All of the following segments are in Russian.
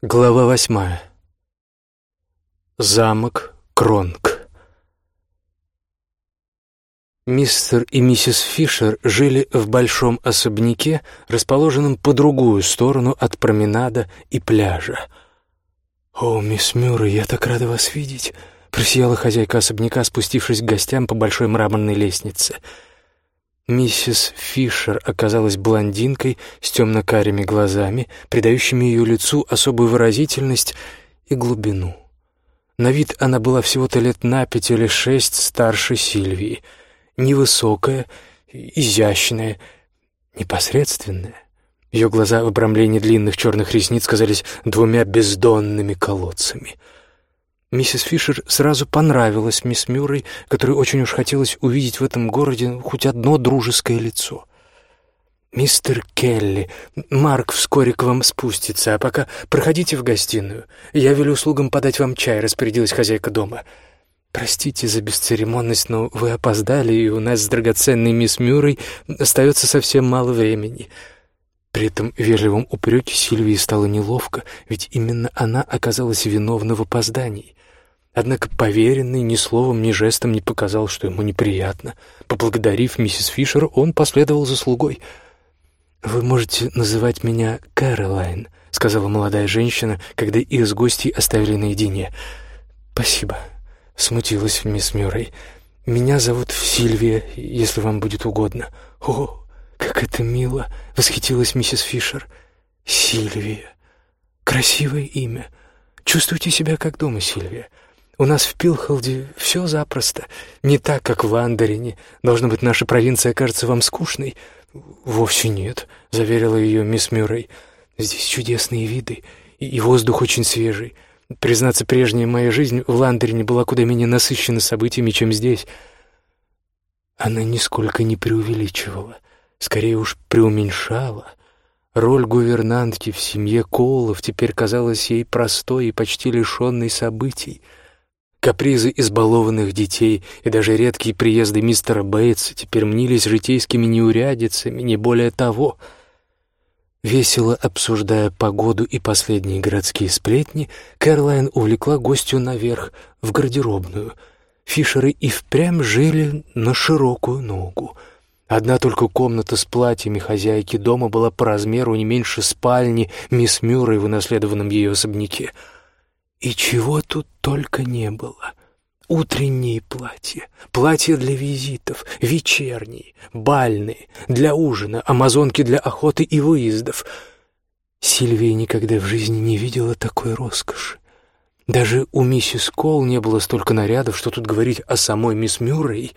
Глава восьмая. Замок Кронг. Мистер и миссис Фишер жили в большом особняке, расположенном по другую сторону от променада и пляжа. «О, мисс Мюррей, я так рада вас видеть!» — просияла хозяйка особняка, спустившись к гостям по большой мраморной лестнице — Миссис Фишер оказалась блондинкой с темно-карими глазами, придающими ее лицу особую выразительность и глубину. На вид она была всего-то лет на пять или шесть старше Сильвии, невысокая, изящная, непосредственная. Ее глаза в обрамлении длинных черных ресниц казались двумя бездонными колодцами — Миссис Фишер сразу понравилась мисс Мюррей, которой очень уж хотелось увидеть в этом городе хоть одно дружеское лицо. «Мистер Келли, Марк вскоре к вам спустится, а пока проходите в гостиную. Я велю слугам подать вам чай», — распорядилась хозяйка дома. «Простите за бесцеремонность, но вы опоздали, и у нас с драгоценной мисс Мюррей остается совсем мало времени». При этом вежливом упреке Сильвии стало неловко, ведь именно она оказалась виновна в опоздании. Однако поверенный ни словом, ни жестом не показал, что ему неприятно. Поблагодарив миссис Фишер, он последовал за слугой. «Вы можете называть меня Кэролайн», — сказала молодая женщина, когда их с гостей оставили наедине. «Спасибо», — смутилась мисс Мюррей. «Меня зовут Сильвия, если вам будет угодно». «О, как это мило!» — восхитилась миссис Фишер. «Сильвия. Красивое имя. Чувствуйте себя как дома, Сильвия. У нас в Пилхолде все запросто. Не так, как в Андерине. Должно быть, наша провинция кажется вам скучной. Вовсе нет, заверила ее мисс Мюррей. Здесь чудесные виды, и воздух очень свежий. Признаться, прежняя моя жизнь в Ландерине была куда менее насыщена событиями, чем здесь. Она нисколько не преувеличивала, скорее уж преуменьшала. Роль гувернантки в семье Коулов теперь казалась ей простой и почти лишенной событий — Капризы избалованных детей и даже редкие приезды мистера Бейтса теперь мнились житейскими неурядицами, не более того. Весело обсуждая погоду и последние городские сплетни, Кэролайн увлекла гостю наверх, в гардеробную. Фишеры и впрямь жили на широкую ногу. Одна только комната с платьями хозяйки дома была по размеру не меньше спальни мисс Мюррей в унаследованном ее особняке — и чего тут только не было. Утренние платья, платья для визитов, вечерние, бальные, для ужина, амазонки для охоты и выездов. Сильвия никогда в жизни не видела такой роскоши. Даже у миссис Кол не было столько нарядов, что тут говорить о самой мисс Мюррей.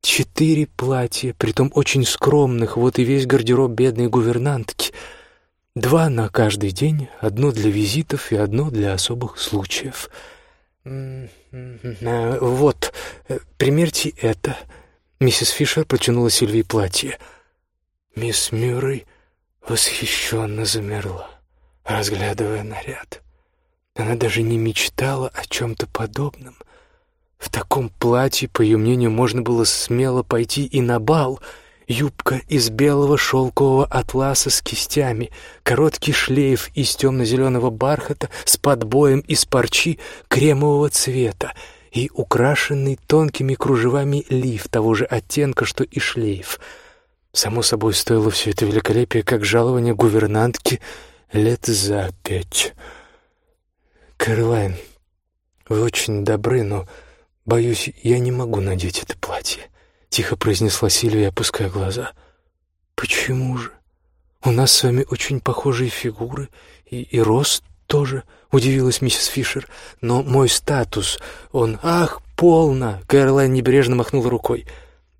Четыре платья, притом очень скромных, вот и весь гардероб бедной гувернантки — Два на каждый день, одно для визитов и одно для особых случаев. «Вот, э, примерьте это». Миссис Фишер протянула Сильвии платье. Мисс Мюррей восхищенно замерла, разглядывая наряд. Она даже не мечтала о чем-то подобном. В таком платье, по ее мнению, можно было смело пойти и на бал — Юбка из белого шелкового атласа с кистями, короткий шлейф из темно-зеленого бархата с подбоем из парчи кремового цвета и украшенный тонкими кружевами лиф того же оттенка, что и шлейф. Само собой, стоило все это великолепие, как жалование гувернантки лет за пять. «Кэролайн, вы очень добры, но, боюсь, я не могу надеть это платье» тихо произнесла Сильвия, опуская глаза. «Почему же? У нас с вами очень похожие фигуры, и, и рост тоже», — удивилась миссис Фишер. «Но мой статус, он... Ах, полно!» — Кэролайн небрежно махнула рукой.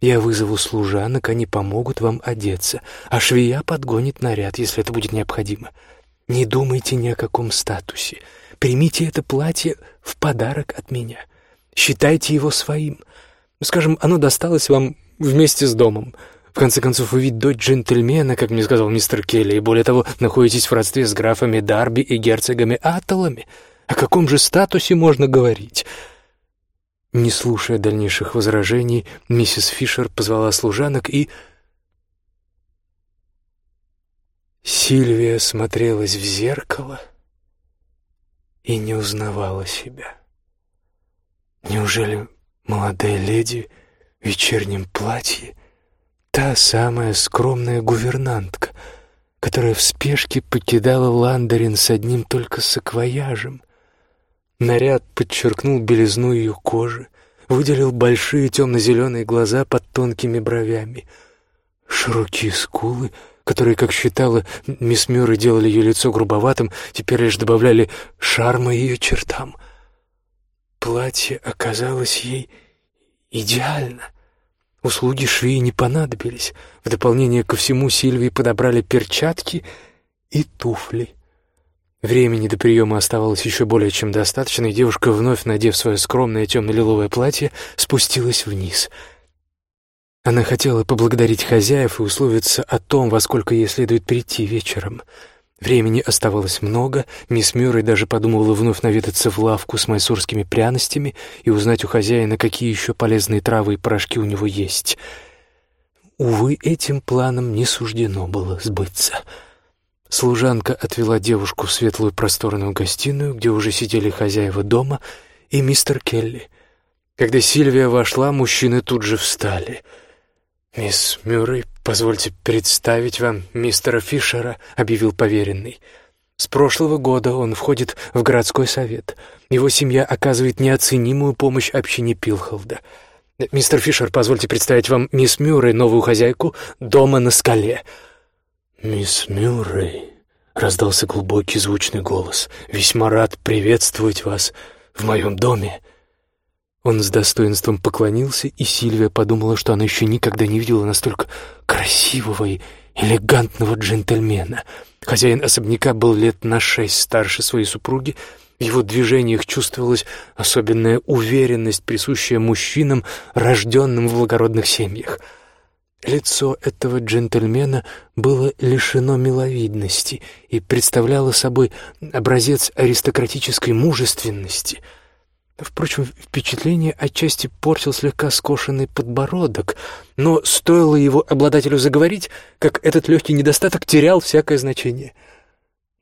«Я вызову служанок, они помогут вам одеться, а швея подгонит наряд, если это будет необходимо. Не думайте ни о каком статусе. Примите это платье в подарок от меня. Считайте его своим». Скажем, оно досталось вам вместе с домом. В конце концов, вы ведь дочь джентльмена, как мне сказал мистер Келли, и более того, находитесь в родстве с графами Дарби и герцогами Атталами. О каком же статусе можно говорить?» Не слушая дальнейших возражений, миссис Фишер позвала служанок и... Сильвия смотрелась в зеркало и не узнавала себя. Неужели молодая леди в вечернем платье — та самая скромная гувернантка, которая в спешке покидала Ландерин с одним только саквояжем? Наряд подчеркнул белизну ее кожи, выделил большие темно-зеленые глаза под тонкими бровями, широкие скулы, которые, как считала, мисс Мюррей делали ее лицо грубоватым, теперь лишь добавляли шарма ее чертам. Платье оказалось ей идеально. Услуги швеи не понадобились. В дополнение ко всему Сильвии подобрали перчатки и туфли. Времени до приема оставалось еще более чем достаточно, и девушка, вновь надев свое скромное темно-лиловое платье, спустилась вниз. Она хотела поблагодарить хозяев и условиться о том, во сколько ей следует прийти вечером. Времени оставалось много, мисс Мюррей даже подумывала вновь наведаться в лавку с майсурскими пряностями и узнать у хозяина, какие еще полезные травы и порошки у него есть. Увы, этим планом не суждено было сбыться — Служанка отвела девушку в светлую просторную гостиную, где уже сидели хозяева дома и мистер Келли. Когда Сильвия вошла, мужчины тут же встали. «Мисс Мюррей, позвольте представить вам мистера Фишера», — объявил поверенный. «С прошлого года он входит в городской совет. Его семья оказывает неоценимую помощь общине Пилхолда. Мистер Фишер, позвольте представить вам мисс Мюррей, новую хозяйку дома на скале». «Мисс Мюррей», — раздался глубокий звучный голос, — «весьма рад приветствовать вас в моем доме». Он с достоинством поклонился, и Сильвия подумала, что она еще никогда не видела настолько красивого и элегантного джентльмена. Хозяин особняка был лет на шесть старше своей супруги, в его движениях чувствовалась особенная уверенность, присущая мужчинам, рожденным в благородных семьях — Лицо этого джентльмена было лишено миловидности и представляло собой образец аристократической мужественности. Впрочем, впечатление отчасти портил слегка скошенный подбородок, но стоило его обладателю заговорить, как этот легкий недостаток терял всякое значение.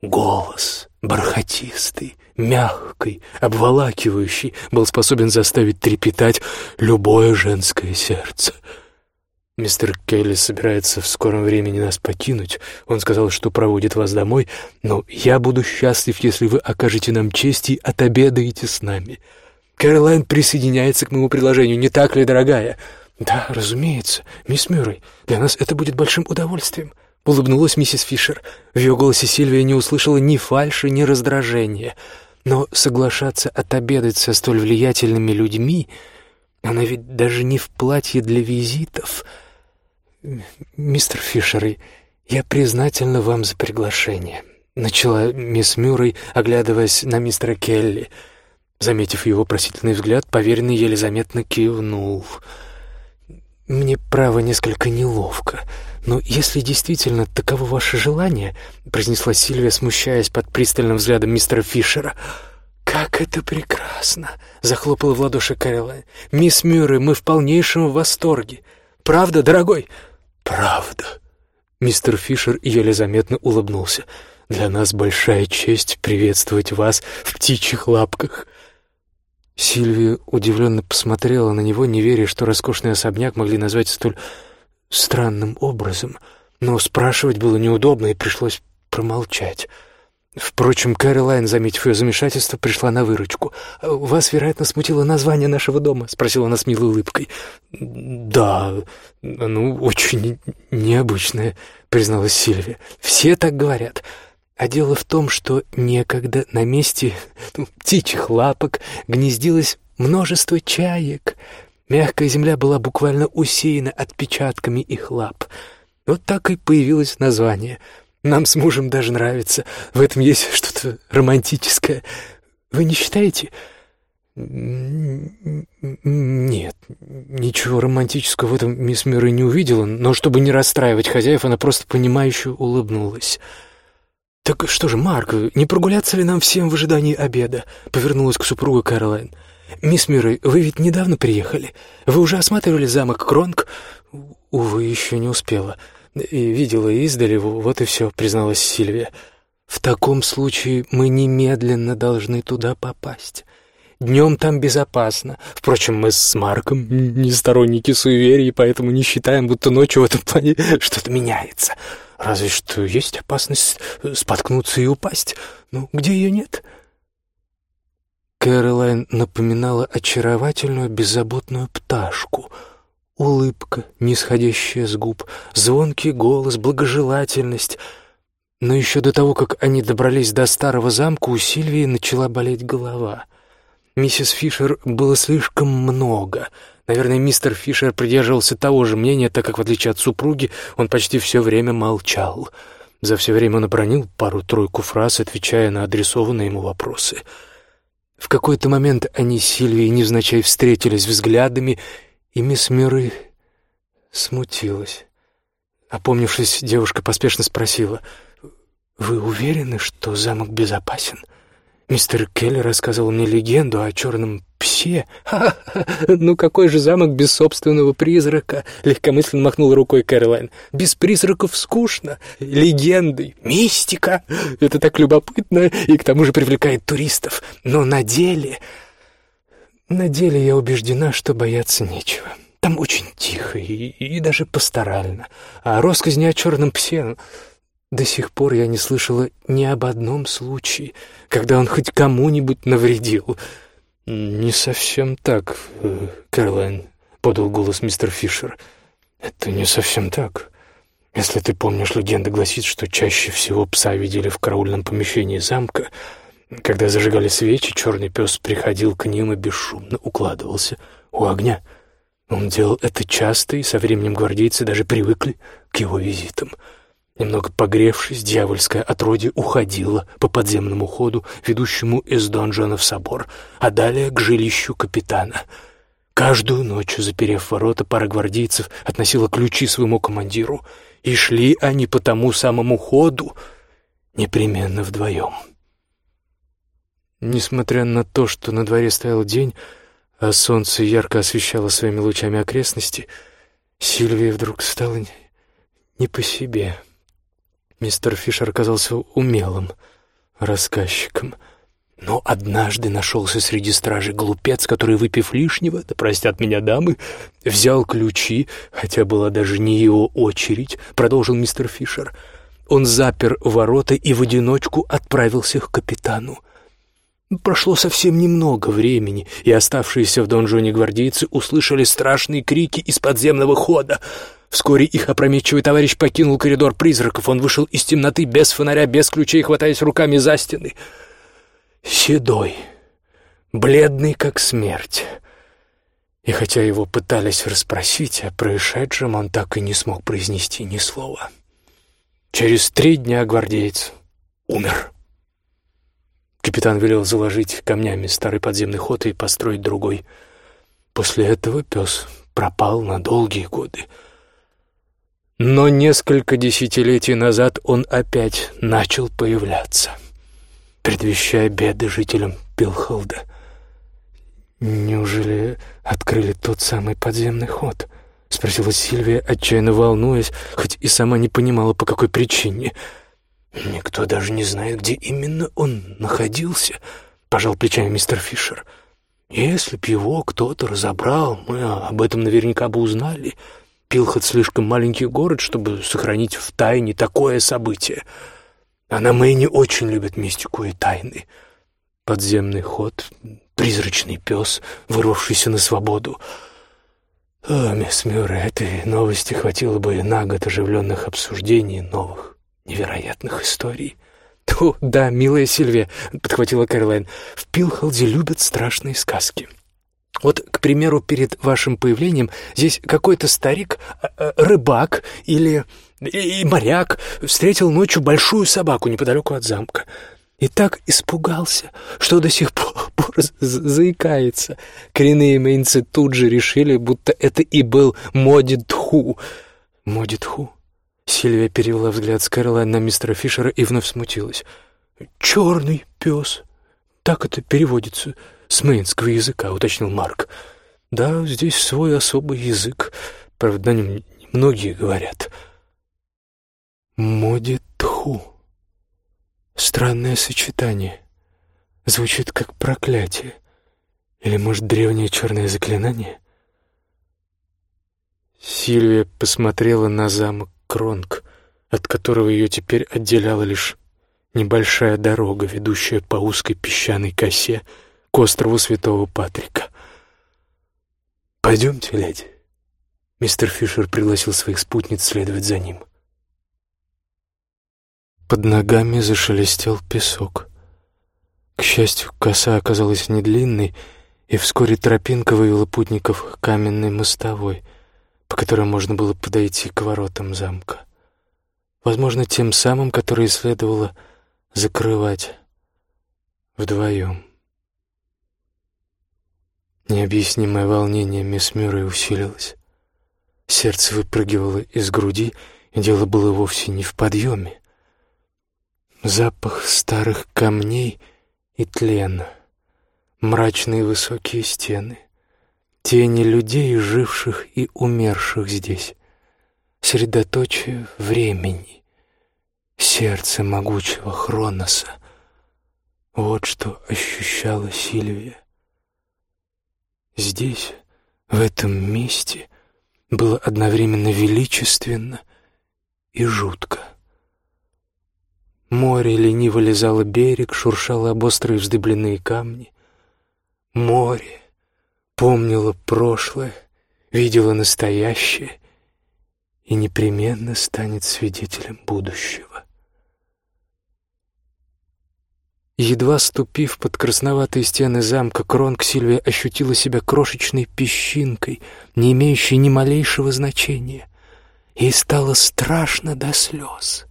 Голос, бархатистый, мягкий, обволакивающий, был способен заставить трепетать любое женское сердце — Мистер Келли собирается в скором времени нас покинуть. Он сказал, что проводит вас домой, но я буду счастлив, если вы окажете нам честь и отобедаете с нами. Кэролайн присоединяется к моему предложению, не так ли, дорогая? Да, разумеется, мисс Мюррей, для нас это будет большим удовольствием. Улыбнулась миссис Фишер. В ее голосе Сильвия не услышала ни фальши, ни раздражения. Но соглашаться отобедать со столь влиятельными людьми... Она ведь даже не в платье для визитов — «Мистер Фишер, я признательна вам за приглашение», — начала мисс Мюррей, оглядываясь на мистера Келли. Заметив его просительный взгляд, поверенный еле заметно кивнул. «Мне, право, несколько неловко, но если действительно таково ваше желание», — произнесла Сильвия, смущаясь под пристальным взглядом мистера Фишера, — «Как это прекрасно!» — захлопала в ладоши Кэролайн. «Мисс Мюррей, мы в полнейшем восторге. Правда, дорогой?» «Правда». Мистер Фишер еле заметно улыбнулся. «Для нас большая честь приветствовать вас в птичьих лапках». Сильвия удивленно посмотрела на него, не веря, что роскошный особняк могли назвать столь странным образом. Но спрашивать было неудобно, и пришлось промолчать. Впрочем, Кэролайн, заметив ее замешательство, пришла на выручку. «Вас, вероятно, смутило название нашего дома?» — спросила она с милой улыбкой. «Да, ну, очень необычное», — призналась Сильвия. «Все так говорят. А дело в том, что некогда на месте ну, птичьих лапок гнездилось множество чаек. Мягкая земля была буквально усеяна отпечатками их лап. Вот так и появилось название — нам с мужем даже нравится. В этом есть что-то романтическое. Вы не считаете?» «Нет, ничего романтического в этом мисс Мюррей не увидела, но чтобы не расстраивать хозяев, она просто понимающе улыбнулась». «Так что же, Марк, не прогуляться ли нам всем в ожидании обеда?» — повернулась к супругу Кэролайн. «Мисс Мюррей, вы ведь недавно приехали. Вы уже осматривали замок Кронг?» «Увы, еще не успела и видела издали, вот и все», — призналась Сильвия. В таком случае мы немедленно должны туда попасть. Днем там безопасно. Впрочем, мы с Марком не сторонники суеверий, поэтому не считаем, будто ночью в этом плане что-то меняется. Разве что есть опасность споткнуться и упасть. Ну, где ее нет?» Кэролайн напоминала очаровательную беззаботную пташку. Улыбка, нисходящая с губ, звонкий голос, благожелательность. Но еще до того, как они добрались до старого замка, у Сильвии начала болеть голова. Миссис Фишер было слишком много. Наверное, мистер Фишер придерживался того же мнения, так как, в отличие от супруги, он почти все время молчал. За все время он обронил пару-тройку фраз, отвечая на адресованные ему вопросы — в какой-то момент они с Сильвией невзначай встретились взглядами, и мисс Мюррей смутилась. Опомнившись, девушка поспешно спросила, «Вы уверены, что замок безопасен?» Мистер Келли рассказывал мне легенду о черном псе. Ха -ха, ну какой же замок без собственного призрака? Легкомысленно махнул рукой Кэролайн. Без призраков скучно. Легенды, мистика. Это так любопытно и к тому же привлекает туристов. Но на деле... На деле я убеждена, что бояться нечего. Там очень тихо и, и даже пасторально. А россказни о черном псе... До сих пор я не слышала ни об одном случае, когда он хоть кому-нибудь навредил. «Не совсем так, э, Кэролайн», — подал голос мистер Фишер. «Это не совсем так. Если ты помнишь, легенда гласит, что чаще всего пса видели в караульном помещении замка. Когда зажигали свечи, черный пес приходил к ним и бесшумно укладывался у огня. Он делал это часто, и со временем гвардейцы даже привыкли к его визитам». Немного погревшись, дьявольское отродье уходило по подземному ходу, ведущему из донжона в собор, а далее к жилищу капитана. Каждую ночь, заперев ворота, пара гвардейцев относила ключи своему командиру, и шли они по тому самому ходу непременно вдвоем. Несмотря на то, что на дворе стоял день, а солнце ярко освещало своими лучами окрестности, Сильвия вдруг стала не по себе — Мистер Фишер оказался умелым рассказчиком. Но однажды нашелся среди стражей глупец, который, выпив лишнего, да простят меня дамы, взял ключи, хотя была даже не его очередь, продолжил мистер Фишер. Он запер ворота и в одиночку отправился к капитану. Прошло совсем немного времени, и оставшиеся в донжоне гвардейцы услышали страшные крики из подземного хода — Вскоре их опрометчивый товарищ покинул коридор призраков. Он вышел из темноты без фонаря, без ключей, хватаясь руками за стены. Седой, бледный, как смерть. И хотя его пытались расспросить о происшедшем, он так и не смог произнести ни слова. Через три дня гвардеец умер. Капитан велел заложить камнями старый подземный ход и построить другой. После этого пес пропал на долгие годы — но несколько десятилетий назад он опять начал появляться, предвещая беды жителям Пилхолда. «Неужели открыли тот самый подземный ход?» — спросила Сильвия, отчаянно волнуясь, хоть и сама не понимала, по какой причине. «Никто даже не знает, где именно он находился», — пожал плечами мистер Фишер. «Если б его кто-то разобрал, мы об этом наверняка бы узнали». Пилхот слишком маленький город, чтобы сохранить в тайне такое событие. А на Мэйне очень любят мистику и тайны. Подземный ход, призрачный пес, вырвавшийся на свободу. О, мисс Мюррей, этой новости хватило бы и на год оживленных обсуждений новых невероятных историй. «О, да, милая Сильвия», — подхватила Кэролайн, — «в Пилхолде любят страшные сказки». Вот, к примеру, перед вашим появлением здесь какой-то старик, э, э, рыбак или и моряк встретил ночью большую собаку неподалеку от замка. И так испугался, что до сих пор, заикается. Коренные мейнцы тут же решили, будто это и был Моди Тху. Моди Тху? Сильвия перевела взгляд с Кэролайн на мистера Фишера и вновь смутилась. «Черный пес». Так это переводится с мейнского языка», — уточнил Марк. «Да, здесь свой особый язык. Правда, на нем многие говорят». «Моди Тху». Странное сочетание. Звучит как проклятие. Или, может, древнее черное заклинание? Сильвия посмотрела на замок Кронг, от которого ее теперь отделяла лишь небольшая дорога, ведущая по узкой песчаной косе к острову Святого Патрика. «Пойдемте, леди». Мистер Фишер пригласил своих спутниц следовать за ним. Под ногами зашелестел песок. К счастью, коса оказалась не длинной, и вскоре тропинка вывела путников к каменной мостовой, по которой можно было подойти к воротам замка. Возможно, тем самым, которые следовало закрывать вдвоем. Необъяснимое волнение мисс Мюррей усилилось. Сердце выпрыгивало из груди, и дело было вовсе не в подъеме. Запах старых камней и тлена, мрачные высокие стены, тени людей, живших и умерших здесь, средоточие времени, сердце могучего Хроноса. Вот что ощущала Сильвия. Здесь, в этом месте, было одновременно величественно и жутко. Море лениво лизало берег, шуршало об острые вздыбленные камни. Море помнило прошлое, видело настоящее и непременно станет свидетелем будущего. Едва ступив под красноватые стены замка, Кронг Сильвия ощутила себя крошечной песчинкой, не имеющей ни малейшего значения. Ей стало страшно до слез.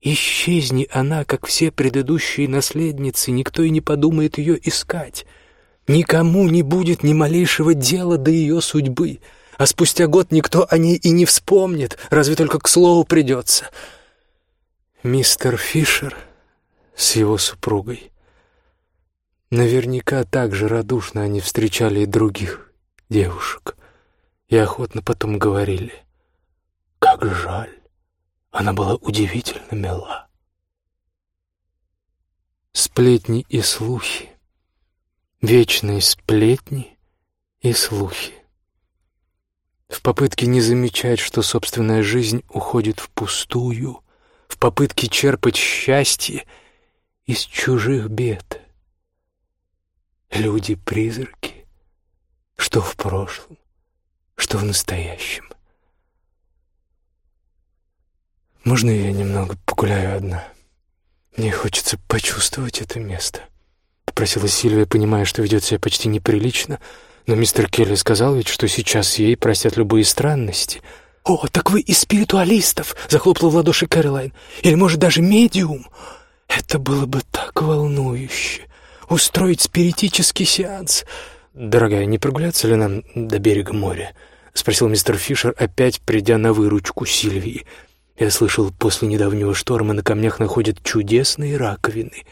Исчезни она, как все предыдущие наследницы, никто и не подумает ее искать. Никому не будет ни малейшего дела до ее судьбы, а спустя год никто о ней и не вспомнит, разве только к слову придется. Мистер Фишер с его супругой. Наверняка так же радушно они встречали и других девушек, и охотно потом говорили, «Как жаль, она была удивительно мила. Сплетни и слухи. Вечные сплетни и слухи. В попытке не замечать, что собственная жизнь уходит впустую, в попытке черпать счастье из чужих бед. Люди-призраки, что в прошлом, что в настоящем. «Можно я немного погуляю одна? Мне хочется почувствовать это место», — попросила Сильвия, понимая, что ведет себя почти неприлично, но мистер Келли сказал ведь, что сейчас ей простят любые странности. «О, так вы из спиритуалистов!» — захлопала в ладоши Кэролайн. «Или, может, даже медиум? Это было бы так волнующе! Устроить спиритический сеанс!» «Дорогая, не прогуляться ли нам до берега моря?» — спросил мистер Фишер, опять придя на выручку Сильвии. Я слышал, после недавнего шторма на камнях находят чудесные раковины,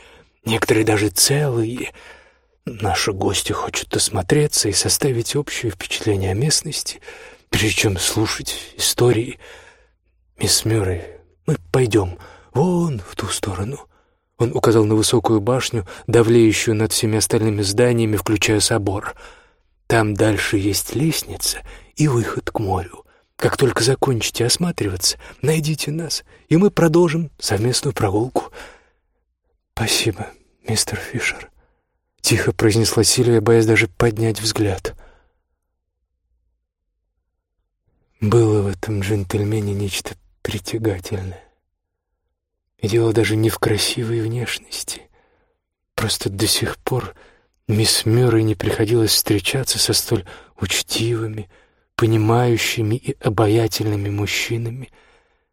некоторые даже целые. Наши гости хотят осмотреться и составить общее впечатление о местности, прежде чем слушать истории. Мисс Мюррей, мы пойдем вон в ту сторону. Он указал на высокую башню, давлеющую над всеми остальными зданиями, включая собор. Там дальше есть лестница и выход к морю. Как только закончите осматриваться, найдите нас, и мы продолжим совместную прогулку. Спасибо, мистер Фишер, тихо произнесла Сильвия, боясь даже поднять взгляд. Было в этом джентльмене нечто притягательное. И дело даже не в красивой внешности. Просто до сих пор мисс Мюррей не приходилось встречаться со столь учтивыми, понимающими и обаятельными мужчинами,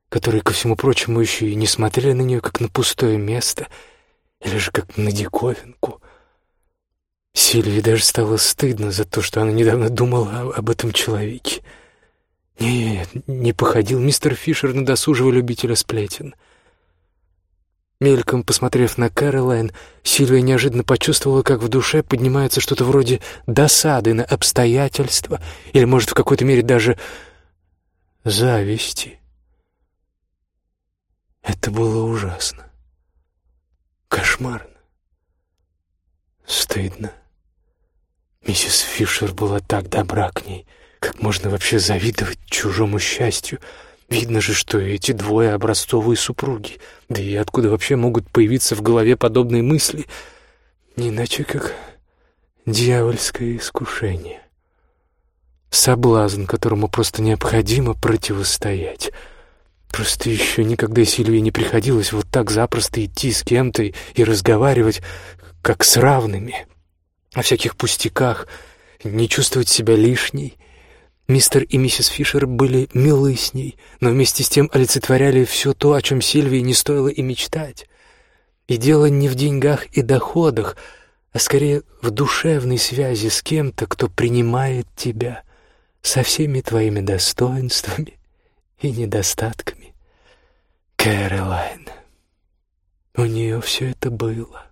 которые, ко всему прочему, еще и не смотрели на нее как на пустое место или же как на диковинку. Сильвии даже стало стыдно за то, что она недавно думала об этом человеке. Нет, не походил мистер Фишер на досужего любителя сплетен — Мельком посмотрев на Кэролайн, Сильвия неожиданно почувствовала, как в душе поднимается что-то вроде досады на обстоятельства или, может, в какой-то мере даже зависти. Это было ужасно. Кошмарно. Стыдно. Миссис Фишер была так добра к ней. Как можно вообще завидовать чужому счастью? Видно же, что эти двое образцовые супруги. Да и откуда вообще могут появиться в голове подобные мысли? Не иначе, как дьявольское искушение. Соблазн, которому просто необходимо противостоять. Просто еще никогда Сильвии не приходилось вот так запросто идти с кем-то и разговаривать, как с равными, о всяких пустяках, не чувствовать себя лишней. Мистер и миссис Фишер были милы с ней, но вместе с тем олицетворяли все то, о чем Сильвии не стоило и мечтать. И дело не в деньгах и доходах, а скорее в душевной связи с кем-то, кто принимает тебя со всеми твоими достоинствами и недостатками. Кэролайн. У нее все это было.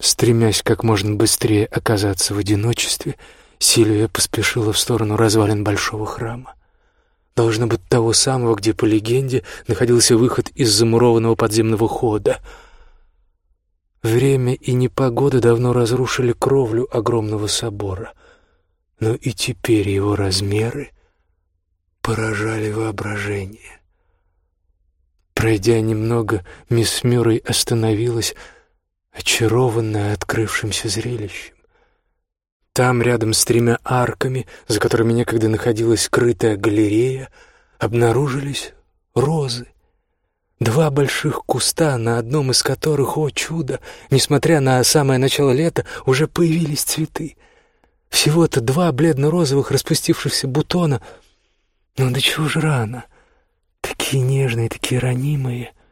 Стремясь как можно быстрее оказаться в одиночестве, Сильвия поспешила в сторону развалин большого храма. Должно быть того самого, где, по легенде, находился выход из замурованного подземного хода. Время и непогода давно разрушили кровлю огромного собора, но и теперь его размеры поражали воображение. Пройдя немного, мисс Мюррей остановилась, очарованная открывшимся зрелищем. Там, рядом с тремя арками, за которыми некогда находилась скрытая галерея, обнаружились розы. Два больших куста, на одном из которых, о чудо, несмотря на самое начало лета, уже появились цветы. Всего-то два бледно-розовых распустившихся бутона, но до чего же рано. Такие нежные, такие ранимые —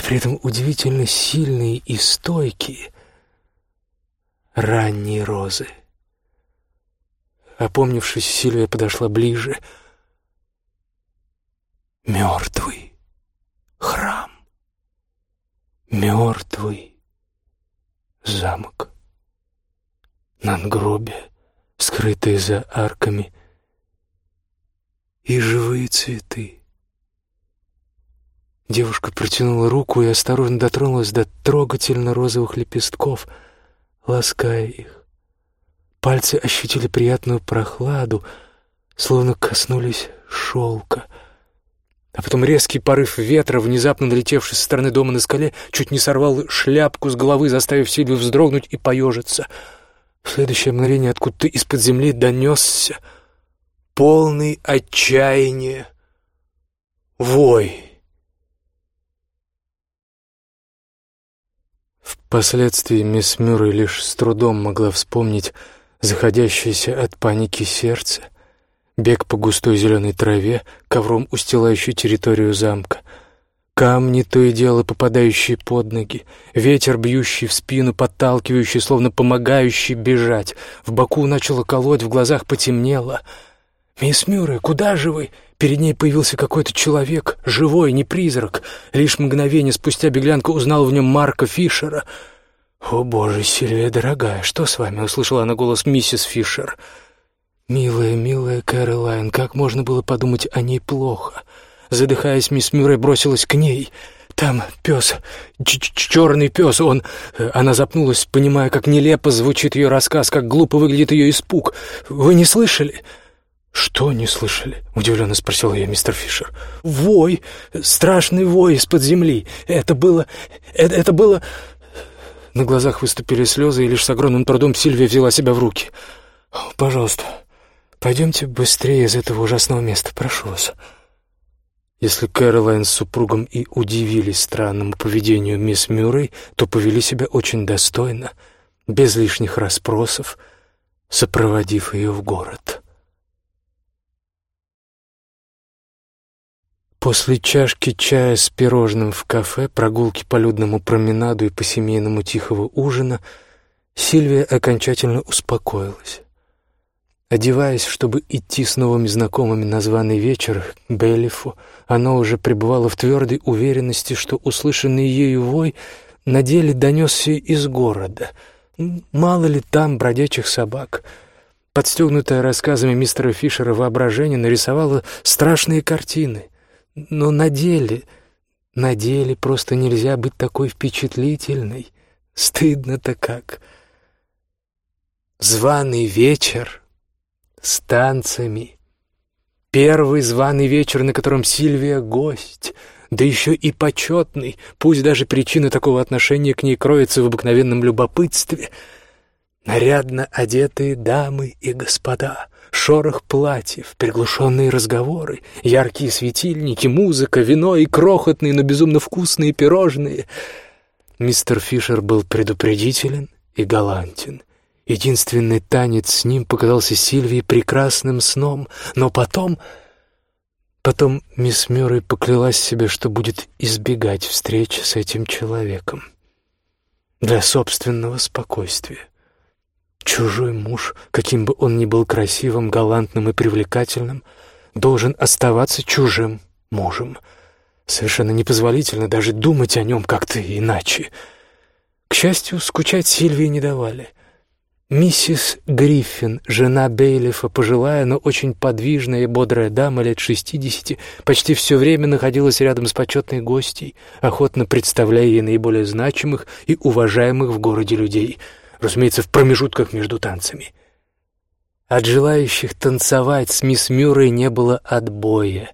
и при этом удивительно сильные и стойкие ранние розы. Опомнившись, Сильвия подошла ближе. Мертвый храм. Мертвый замок. Надгробие, скрытые за арками, и живые цветы. Девушка протянула руку и осторожно дотронулась до трогательно розовых лепестков, лаская их. Пальцы ощутили приятную прохладу, словно коснулись шелка. А потом резкий порыв ветра, внезапно налетевший со стороны дома на скале, чуть не сорвал шляпку с головы, заставив Сильвию вздрогнуть и поежиться. В следующее мгновение откуда-то из-под земли донесся полный отчаяния вой. Впоследствии мисс Мюррей лишь с трудом могла вспомнить заходящееся от паники сердце, бег по густой зеленой траве, ковром устилающей территорию замка, камни, то и дело попадающие под ноги, ветер, бьющий в спину, подталкивающий, словно помогающий бежать. В боку начало колоть, в глазах потемнело. «Мисс Мюррей, куда же вы?» Перед ней появился какой-то человек, живой, не призрак. Лишь мгновение спустя беглянка узнала в нем Марка Фишера. «О, боже, Сильвия, дорогая, что с вами?» — услышала она голос миссис Фишер. «Милая, милая Кэролайн, как можно было подумать о ней плохо?» Задыхаясь, мисс Мюррей бросилась к ней. «Там пес, ч -ч черный пес, он...» Она запнулась, понимая, как нелепо звучит ее рассказ, как глупо выглядит ее испуг. «Вы не слышали?» «Что не слышали?» — удивленно спросил я мистер Фишер. «Вой! Страшный вой из-под земли! Это было... Это, это было...» На глазах выступили слезы, и лишь с огромным трудом Сильвия взяла себя в руки. «Пожалуйста, пойдемте быстрее из этого ужасного места, прошу вас». Если Кэролайн с супругом и удивились странному поведению мисс Мюррей, то повели себя очень достойно, без лишних расспросов, сопроводив ее в город. После чашки чая с пирожным в кафе, прогулки по людному променаду и по семейному тихого ужина Сильвия окончательно успокоилась. Одеваясь, чтобы идти с новыми знакомыми на званый вечер к Беллифу, она уже пребывала в твердой уверенности, что услышанный ею вой на деле донесся из города. Мало ли там бродячих собак. Подстегнутая рассказами мистера Фишера воображение нарисовало страшные картины — но на деле на деле просто нельзя быть такой впечатлительной. Стыдно-то как. Званый вечер с танцами. Первый званый вечер, на котором Сильвия гость, да еще и почетный, пусть даже причина такого отношения к ней кроется в обыкновенном любопытстве. Нарядно одетые дамы и господа, шорох платьев, приглушенные разговоры, яркие светильники, музыка, вино и крохотные, но безумно вкусные пирожные. Мистер Фишер был предупредителен и галантен. Единственный танец с ним показался Сильвии прекрасным сном, но потом... Потом мисс Мюррей поклялась себе, что будет избегать встречи с этим человеком для собственного спокойствия. Чужой муж, каким бы он ни был красивым, галантным и привлекательным, должен оставаться чужим мужем. Совершенно непозволительно даже думать о нем как-то иначе. К счастью, скучать Сильвии не давали. Миссис Гриффин, жена Бейлифа, пожилая, но очень подвижная и бодрая дама лет шестидесяти, почти все время находилась рядом с почетной гостьей, охотно представляя ей наиболее значимых и уважаемых в городе людей — разумеется, в промежутках между танцами. От желающих танцевать с мисс Мюррей не было отбоя.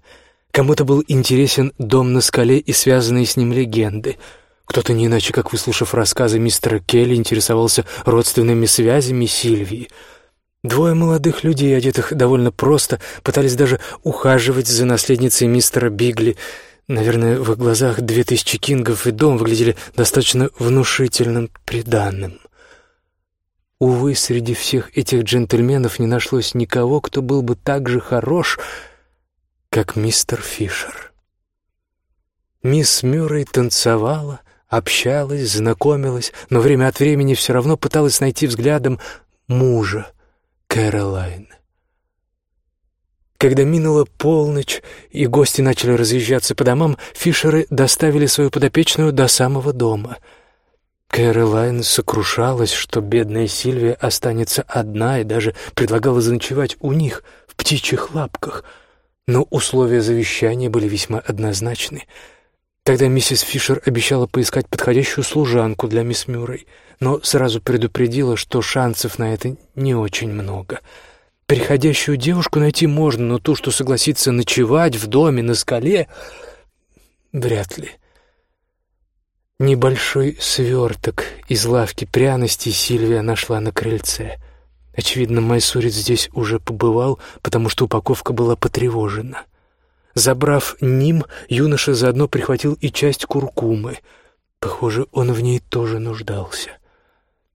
Кому-то был интересен дом на скале и связанные с ним легенды. Кто-то не иначе, как выслушав рассказы мистера Келли, интересовался родственными связями Сильвии. Двое молодых людей, одетых довольно просто, пытались даже ухаживать за наследницей мистера Бигли. Наверное, в глазах две тысячи кингов и дом выглядели достаточно внушительным приданным. Увы, среди всех этих джентльменов не нашлось никого, кто был бы так же хорош, как мистер Фишер. Мисс Мюррей танцевала, общалась, знакомилась, но время от времени все равно пыталась найти взглядом мужа Кэролайн. Когда минула полночь и гости начали разъезжаться по домам, Фишеры доставили свою подопечную до самого дома — Кэролайн сокрушалась, что бедная Сильвия останется одна и даже предлагала заночевать у них в птичьих лапках. Но условия завещания были весьма однозначны. Тогда миссис Фишер обещала поискать подходящую служанку для мисс Мюррей, но сразу предупредила, что шансов на это не очень много. Приходящую девушку найти можно, но ту, что согласится ночевать в доме на скале, вряд ли. — Небольшой сверток из лавки пряностей Сильвия нашла на крыльце. Очевидно, майсурец здесь уже побывал, потому что упаковка была потревожена. Забрав ним, юноша заодно прихватил и часть куркумы. Похоже, он в ней тоже нуждался.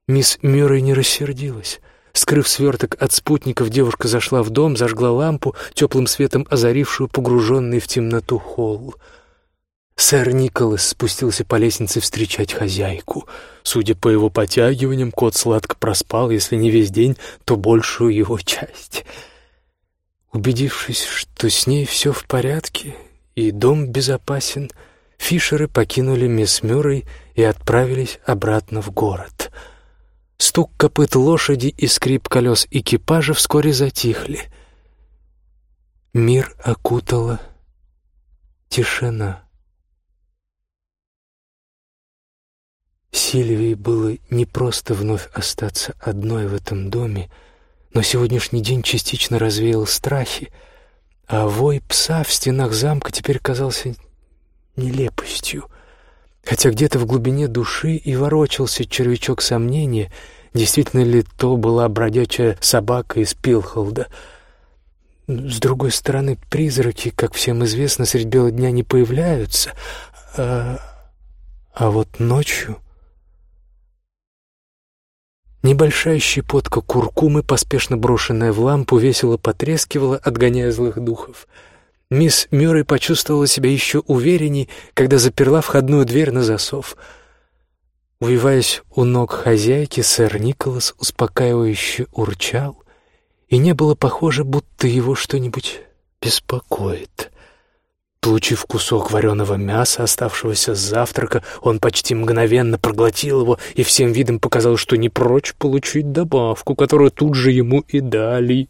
Мисс Мюррей не рассердилась. Скрыв сверток от спутников, девушка зашла в дом, зажгла лампу, теплым светом озарившую погруженный в темноту холл. Сэр Николас спустился по лестнице встречать хозяйку. Судя по его потягиваниям, кот сладко проспал, если не весь день, то большую его часть. Убедившись, что с ней все в порядке и дом безопасен, Фишеры покинули мисс Мюррей и отправились обратно в город. Стук копыт лошади и скрип колес экипажа вскоре затихли. Мир окутала тишина. Сильвии было не просто вновь остаться одной в этом доме, но сегодняшний день частично развеял страхи, а вой пса в стенах замка теперь казался нелепостью. Хотя где-то в глубине души и ворочался червячок сомнения, действительно ли то была бродячая собака из Пилхолда. С другой стороны, призраки, как всем известно, средь бела дня не появляются, а, а вот ночью... Небольшая щепотка куркумы, поспешно брошенная в лампу, весело потрескивала, отгоняя злых духов. Мисс Мюррей почувствовала себя еще уверенней, когда заперла входную дверь на засов. Увиваясь у ног хозяйки, сэр Николас успокаивающе урчал, и не было похоже, будто его что-нибудь беспокоит. Получив кусок вареного мяса, оставшегося с завтрака, он почти мгновенно проглотил его и всем видом показал, что не прочь получить добавку, которую тут же ему и дали.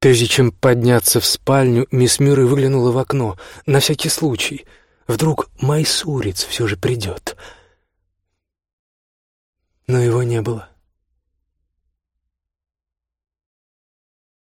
Прежде чем подняться в спальню, мисс Мюррей выглянула в окно, на всякий случай. Вдруг майсурец все же придет. Но его не было.